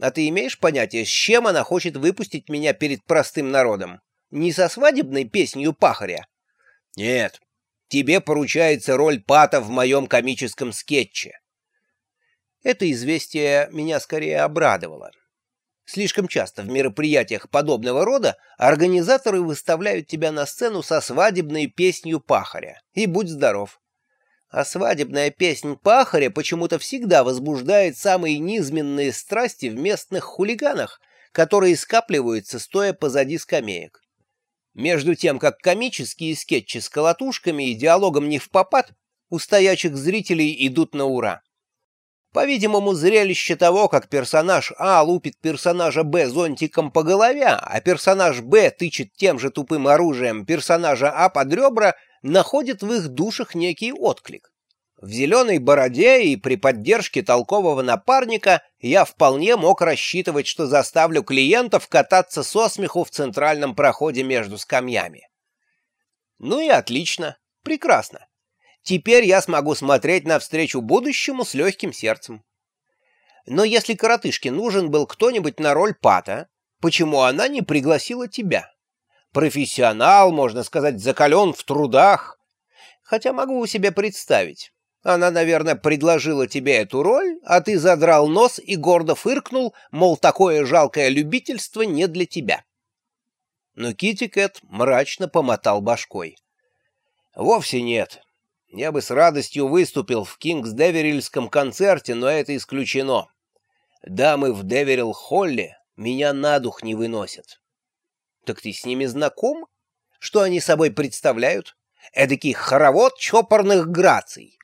А ты имеешь понятие, с чем она хочет выпустить меня перед простым народом? Не со свадебной песнью пахаря? Нет, тебе поручается роль пата в моем комическом скетче. Это известие меня скорее обрадовало. Слишком часто в мероприятиях подобного рода организаторы выставляют тебя на сцену со свадебной песнью пахаря. И будь здоров. А свадебная песнь пахаря почему-то всегда возбуждает самые низменные страсти в местных хулиганах, которые скапливаются, стоя позади скамеек. Между тем, как комические скетчи с колотушками и диалогом не в попад, у стоячих зрителей идут на ура. По-видимому, зрелище того, как персонаж А лупит персонажа Б зонтиком по голове, а персонаж Б тычет тем же тупым оружием персонажа А под ребра, находит в их душах некий отклик. В зеленой бороде и при поддержке толкового напарника я вполне мог рассчитывать, что заставлю клиентов кататься со смеху в центральном проходе между скамьями. Ну и отлично, прекрасно. Теперь я смогу смотреть навстречу будущему с легким сердцем. Но если коротышке нужен был кто-нибудь на роль Пата, почему она не пригласила тебя? Профессионал, можно сказать, закален в трудах. Хотя могу себе представить. Она, наверное, предложила тебе эту роль, а ты задрал нос и гордо фыркнул, мол, такое жалкое любительство не для тебя. Но Китти Кэт мрачно помотал башкой. Вовсе нет. Я бы с радостью выступил в Кингс-Деверильском концерте, но это исключено. Дамы в Деверилл-Холле меня на дух не выносят. Так ты с ними знаком? Что они собой представляют? Эдакий хоровод чопорных граций.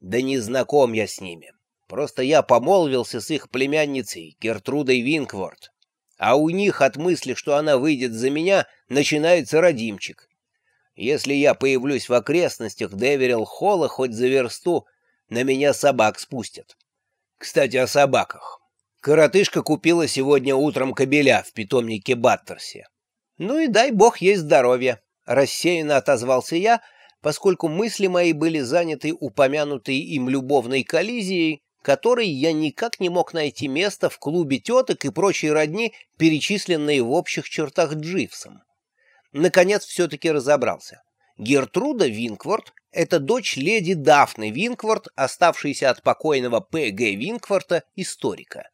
Да не знаком я с ними. Просто я помолвился с их племянницей, Гертрудой Винкворт. А у них от мысли, что она выйдет за меня, начинается родимчик. Если я появлюсь в окрестностях Деверилл-Холла хоть за версту, на меня собак спустят. Кстати, о собаках. Коротышка купила сегодня утром кобеля в питомнике Баттерсе. Ну и дай бог ей здоровья, рассеянно отозвался я, поскольку мысли мои были заняты упомянутой им любовной коллизией, которой я никак не мог найти место в клубе теток и прочей родни, перечисленные в общих чертах Дживсом наконец все-таки разобрался. Гертруда Винкворт — это дочь леди Дафны Винкворт, оставшейся от покойного П.Г. Винкворта, историка.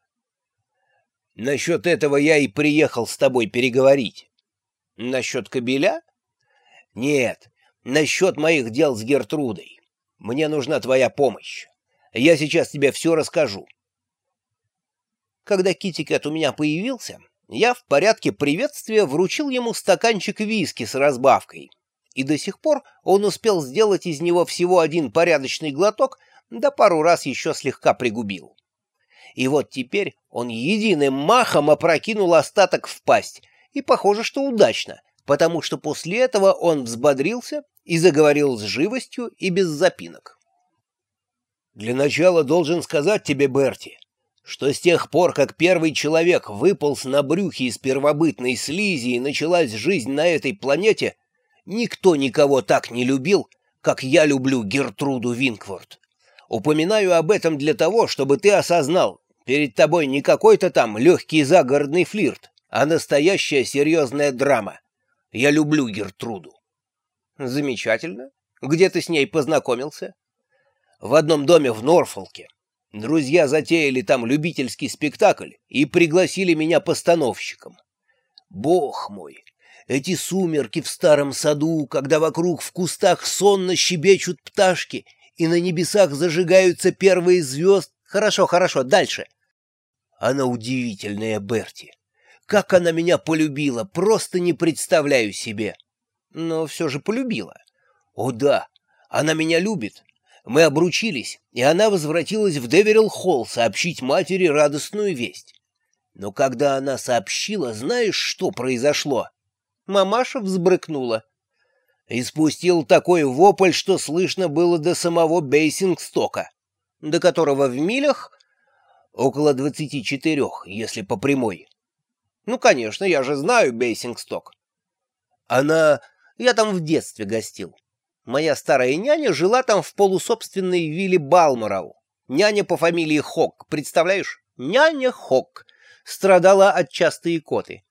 «Насчет этого я и приехал с тобой переговорить». «Насчет кобеля?» «Нет, насчет моих дел с Гертрудой. Мне нужна твоя помощь. Я сейчас тебе все расскажу». Когда Китекэт у меня появился, я в порядке приветствия вручил ему стаканчик виски с разбавкой, и до сих пор он успел сделать из него всего один порядочный глоток, да пару раз еще слегка пригубил. И вот теперь он единым махом опрокинул остаток в пасть, и похоже, что удачно, потому что после этого он взбодрился и заговорил с живостью и без запинок. «Для начала должен сказать тебе, Берти, что с тех пор, как первый человек выполз на брюхе из первобытной слизи и началась жизнь на этой планете, никто никого так не любил, как я люблю Гертруду Винкворт. Упоминаю об этом для того, чтобы ты осознал, перед тобой не какой-то там легкий загородный флирт, а настоящая серьезная драма. Я люблю Гертруду. Замечательно. Где ты с ней познакомился? В одном доме в Норфолке. Друзья затеяли там любительский спектакль и пригласили меня постановщиком. Бог мой, эти сумерки в старом саду, когда вокруг в кустах сонно щебечут пташки и на небесах зажигаются первые звезды. Хорошо, хорошо, дальше. Она удивительная, Берти. Как она меня полюбила, просто не представляю себе. Но все же полюбила. О да, она меня любит, мы обручились, и она возвратилась в Деверилл-Холл сообщить матери радостную весть. Но когда она сообщила, знаешь, что произошло? Мамаша взбрыкнула. И спустил такой вопль, что слышно было до самого Бейсингстока, до которого в милях около двадцати четырех, если по прямой. Ну, конечно, я же знаю Бейсингсток. Она... Я там в детстве гостил. Моя старая няня жила там в полусобственной вилле Балморал. Няня по фамилии Хок, представляешь? Няня Хок страдала от частой икоты.